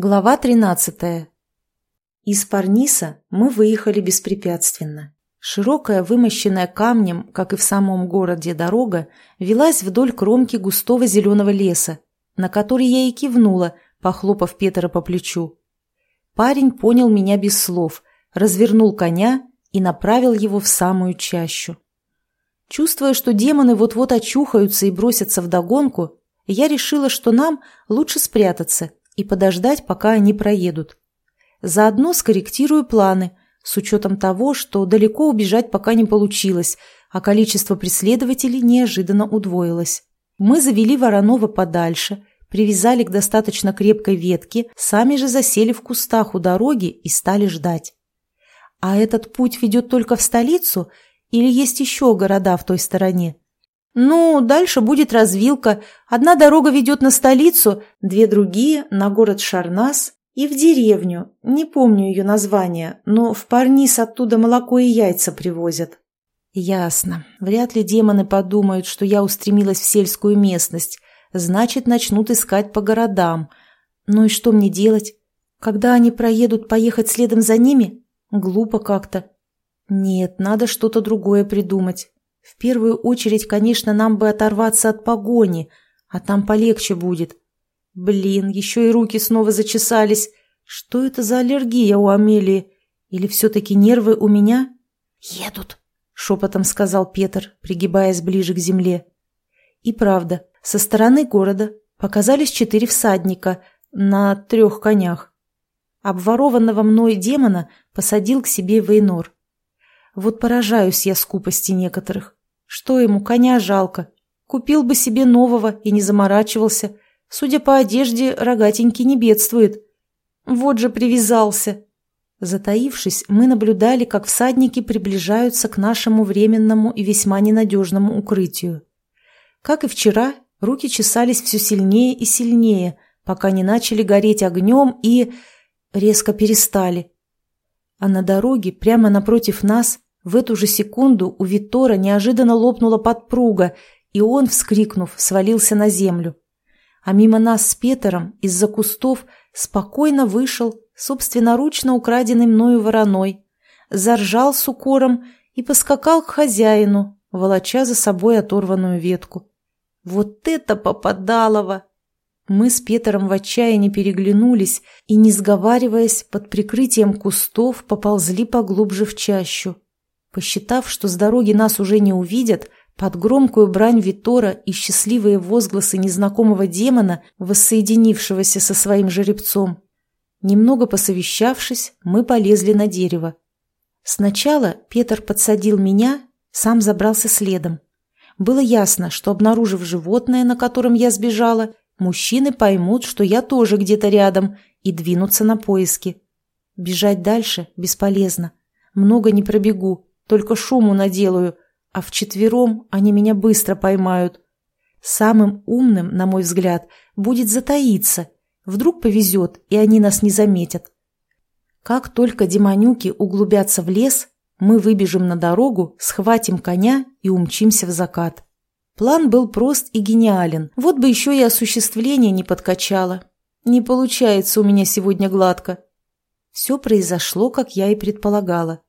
Глава 13. Из Парниса мы выехали беспрепятственно. Широкая, вымощенная камнем, как и в самом городе, дорога велась вдоль кромки густого зеленого леса, на который я и кивнула, похлопав Петра по плечу. Парень понял меня без слов, развернул коня и направил его в самую чащу. Чувствуя, что демоны вот-вот очухаются и бросятся вдогонку, я решила, что нам лучше спрятаться – и подождать, пока они проедут. Заодно скорректирую планы, с учетом того, что далеко убежать пока не получилось, а количество преследователей неожиданно удвоилось. Мы завели Воронова подальше, привязали к достаточно крепкой ветке, сами же засели в кустах у дороги и стали ждать. А этот путь ведет только в столицу или есть еще города в той стороне? Ну, дальше будет развилка. Одна дорога ведет на столицу, две другие – на город Шарнас и в деревню. Не помню ее название, но в Парнис оттуда молоко и яйца привозят. Ясно. Вряд ли демоны подумают, что я устремилась в сельскую местность. Значит, начнут искать по городам. Ну и что мне делать? Когда они проедут, поехать следом за ними? Глупо как-то. Нет, надо что-то другое придумать. В первую очередь, конечно, нам бы оторваться от погони, а там полегче будет. Блин, еще и руки снова зачесались. Что это за аллергия у Амелии? Или все-таки нервы у меня? Едут, шепотом сказал Петр, пригибаясь ближе к земле. И правда, со стороны города показались четыре всадника на трех конях. Обворованного мной демона посадил к себе Вейнор. Вот поражаюсь я скупости некоторых. Что ему, коня жалко. Купил бы себе нового и не заморачивался. Судя по одежде, рогатенький не бедствует. Вот же привязался. Затаившись, мы наблюдали, как всадники приближаются к нашему временному и весьма ненадежному укрытию. Как и вчера, руки чесались все сильнее и сильнее, пока не начали гореть огнем и... резко перестали. А на дороге, прямо напротив нас, в эту же секунду у Витора неожиданно лопнула подпруга, и он, вскрикнув, свалился на землю. А мимо нас с Петером из-за кустов спокойно вышел собственноручно украденный мною вороной, заржал с укором и поскакал к хозяину, волоча за собой оторванную ветку. Вот это попадалово! Мы с Петером в отчаянии переглянулись и, не сговариваясь, под прикрытием кустов поползли поглубже в чащу. Посчитав, что с дороги нас уже не увидят, под громкую брань Витора и счастливые возгласы незнакомого демона, воссоединившегося со своим жеребцом, немного посовещавшись, мы полезли на дерево. Сначала Петр подсадил меня, сам забрался следом. Было ясно, что, обнаружив животное, на котором я сбежала, мужчины поймут, что я тоже где-то рядом, и двинутся на поиски. Бежать дальше бесполезно. Много не пробегу, только шуму наделаю, а вчетвером они меня быстро поймают. Самым умным, на мой взгляд, будет затаиться. Вдруг повезет, и они нас не заметят. Как только демонюки углубятся в лес, мы выбежим на дорогу, схватим коня и умчимся в закат. План был прост и гениален. Вот бы еще и осуществление не подкачало. Не получается у меня сегодня гладко. Все произошло, как я и предполагала.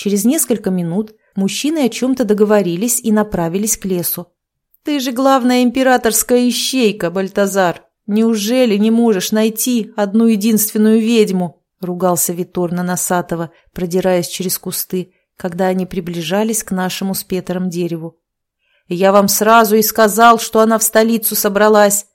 Через несколько минут мужчины о чем-то договорились и направились к лесу. «Ты же главная императорская ищейка, Бальтазар! Неужели не можешь найти одну единственную ведьму?» — ругался Витор на Носатого, продираясь через кусты, когда они приближались к нашему с Петером дереву. «Я вам сразу и сказал, что она в столицу собралась!»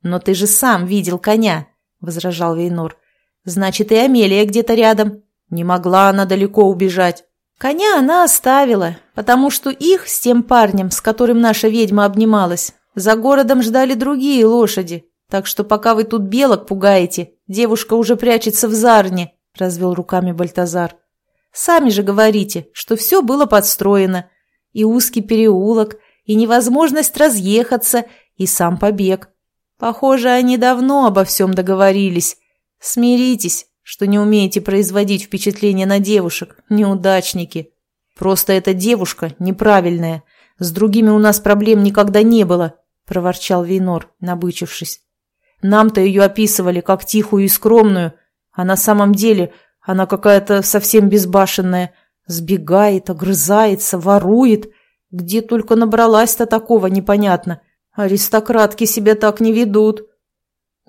«Но ты же сам видел коня!» — возражал Вейнор. «Значит, и Амелия где-то рядом. Не могла она далеко убежать. Коня она оставила, потому что их с тем парнем, с которым наша ведьма обнималась, за городом ждали другие лошади. Так что пока вы тут белок пугаете, девушка уже прячется в зарне, — развел руками Бальтазар. Сами же говорите, что все было подстроено. И узкий переулок, и невозможность разъехаться, и сам побег. Похоже, они давно обо всем договорились. Смиритесь, что не умеете производить впечатление на девушек, неудачники. Просто эта девушка неправильная. С другими у нас проблем никогда не было, проворчал Вейнор, набычившись. Нам-то ее описывали как тихую и скромную, а на самом деле она какая-то совсем безбашенная. Сбегает, огрызается, ворует. Где только набралась-то такого, непонятно. Аристократки себя так не ведут.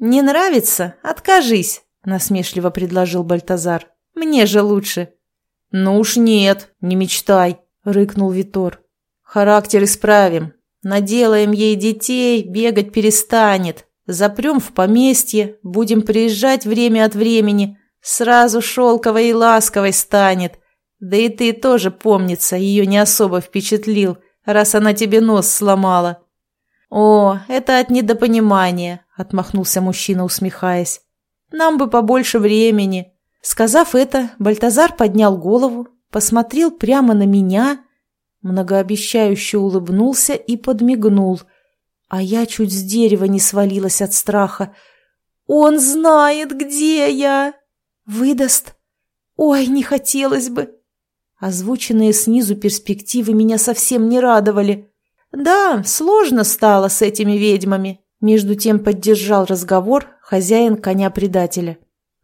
«Не нравится? Откажись», — насмешливо предложил Бальтазар. «Мне же лучше». «Ну уж нет, не мечтай», — рыкнул Витор. «Характер исправим. Наделаем ей детей, бегать перестанет. Запрем в поместье, будем приезжать время от времени. Сразу шелковой и ласковой станет. Да и ты тоже, помнится, ее не особо впечатлил, раз она тебе нос сломала». «О, это от недопонимания», — отмахнулся мужчина, усмехаясь. «Нам бы побольше времени». Сказав это, Бальтазар поднял голову, посмотрел прямо на меня, многообещающе улыбнулся и подмигнул. А я чуть с дерева не свалилась от страха. «Он знает, где я!» «Выдаст?» «Ой, не хотелось бы!» Озвученные снизу перспективы меня совсем не радовали. «Да, сложно стало с этими ведьмами», — между тем поддержал разговор хозяин коня-предателя.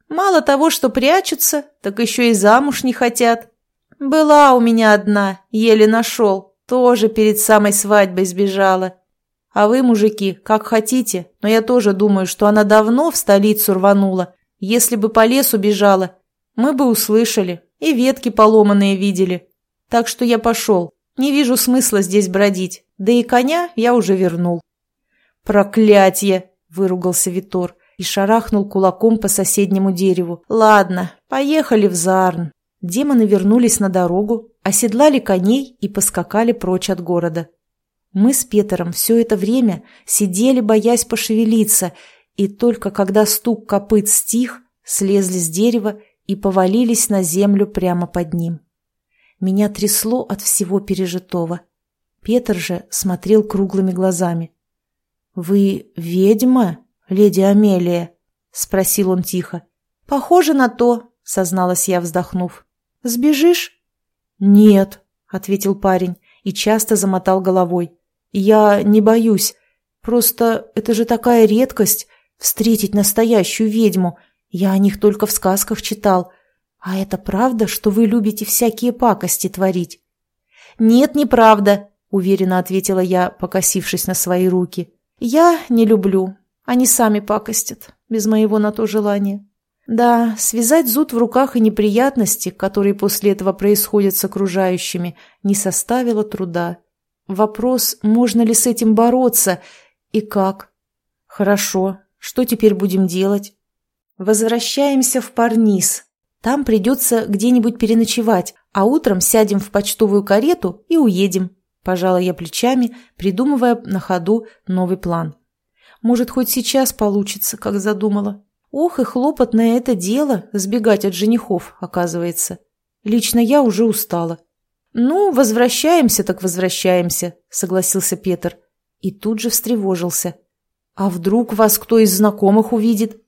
Мало того, что прячутся, так еще и замуж не хотят. Была у меня одна, еле нашел, тоже перед самой свадьбой сбежала. А вы, мужики, как хотите, но я тоже думаю, что она давно в столицу рванула. Если бы по лесу бежала, мы бы услышали и ветки поломанные видели. Так что я пошел. Не вижу смысла здесь бродить. Да и коня я уже вернул. «Проклятье!» – выругался Витор и шарахнул кулаком по соседнему дереву. «Ладно, поехали в Зарн». Демоны вернулись на дорогу, оседлали коней и поскакали прочь от города. Мы с Петером все это время сидели, боясь пошевелиться, и только когда стук копыт стих, слезли с дерева и повалились на землю прямо под ним. Меня трясло от всего пережитого. Петр же смотрел круглыми глазами. «Вы ведьма?» Леди Амелия?» — спросил он тихо. «Похоже на то», — созналась я, вздохнув. «Сбежишь?» «Нет», — ответил парень и часто замотал головой. «Я не боюсь. Просто это же такая редкость — встретить настоящую ведьму. Я о них только в сказках читал. А это правда, что вы любите всякие пакости творить?» «Нет, неправда», — уверенно ответила я, покосившись на свои руки. «Я не люблю. Они сами пакостят, без моего на то желания. Да, связать зуд в руках и неприятности, которые после этого происходят с окружающими, не составило труда. Вопрос, можно ли с этим бороться и как. Хорошо, что теперь будем делать? Возвращаемся в Парнис. Там придется где-нибудь переночевать, а утром сядем в почтовую карету и уедем. Пожала я плечами, придумывая на ходу новый план. Может, хоть сейчас получится, как задумала. Ох, и хлопотное это дело – сбегать от женихов, оказывается. Лично я уже устала. «Ну, возвращаемся так возвращаемся», – согласился Петр. И тут же встревожился. «А вдруг вас кто из знакомых увидит?»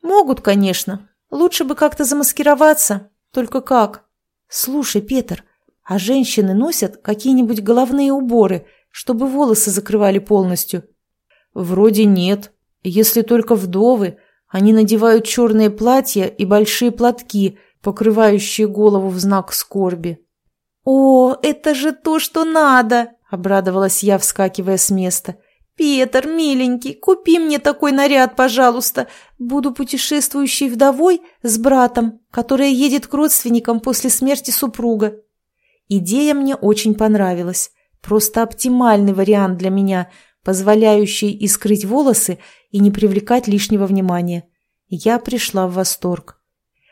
«Могут, конечно. Лучше бы как-то замаскироваться. Только как?» «Слушай, Петр, а женщины носят какие-нибудь головные уборы, чтобы волосы закрывали полностью?» Вроде нет. Если только вдовы, они надевают черные платья и большие платки, покрывающие голову в знак скорби. «О, это же то, что надо!» – обрадовалась я, вскакивая с места. «Петр, миленький, купи мне такой наряд, пожалуйста. Буду путешествующей вдовой с братом, которая едет к родственникам после смерти супруга». Идея мне очень понравилась. Просто оптимальный вариант для меня – позволяющий и скрыть волосы, и не привлекать лишнего внимания. Я пришла в восторг.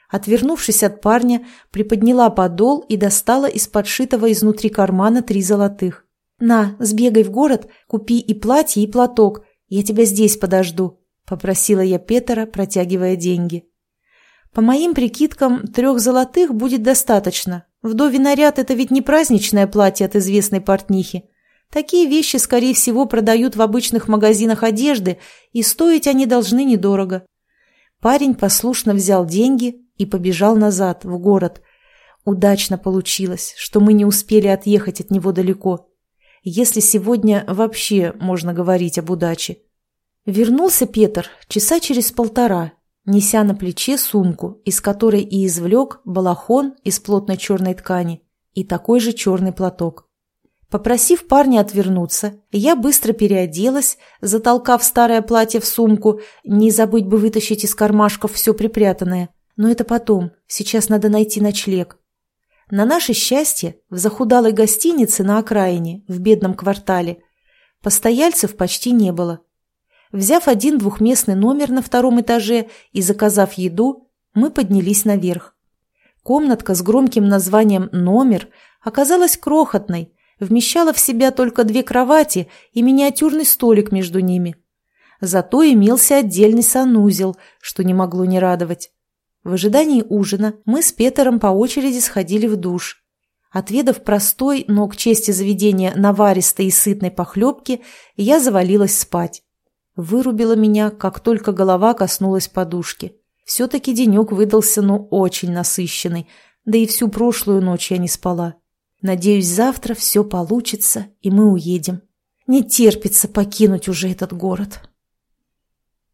Отвернувшись от парня, приподняла подол и достала из подшитого изнутри кармана три золотых. «На, сбегай в город, купи и платье, и платок. Я тебя здесь подожду», — попросила я Петера, протягивая деньги. «По моим прикидкам, трех золотых будет достаточно. Вдове наряд — это ведь не праздничное платье от известной портнихи. Такие вещи, скорее всего, продают в обычных магазинах одежды, и стоить они должны недорого. Парень послушно взял деньги и побежал назад, в город. Удачно получилось, что мы не успели отъехать от него далеко. Если сегодня вообще можно говорить об удаче. Вернулся Петр часа через полтора, неся на плече сумку, из которой и извлек балахон из плотной черной ткани и такой же черный платок. Попросив парня отвернуться, я быстро переоделась, затолкав старое платье в сумку, не забыть бы вытащить из кармашков все припрятанное. Но это потом, сейчас надо найти ночлег. На наше счастье, в захудалой гостинице на окраине, в бедном квартале, постояльцев почти не было. Взяв один двухместный номер на втором этаже и заказав еду, мы поднялись наверх. Комнатка с громким названием «Номер» оказалась крохотной, вмещала в себя только две кровати и миниатюрный столик между ними. Зато имелся отдельный санузел, что не могло не радовать. В ожидании ужина мы с Петером по очереди сходили в душ. Отведав простой, но к чести заведения наваристой и сытной похлебки, я завалилась спать. Вырубила меня, как только голова коснулась подушки. Все-таки денек выдался, ну, очень насыщенный, да и всю прошлую ночь я не спала. Надеюсь, завтра все получится, и мы уедем. Не терпится покинуть уже этот город.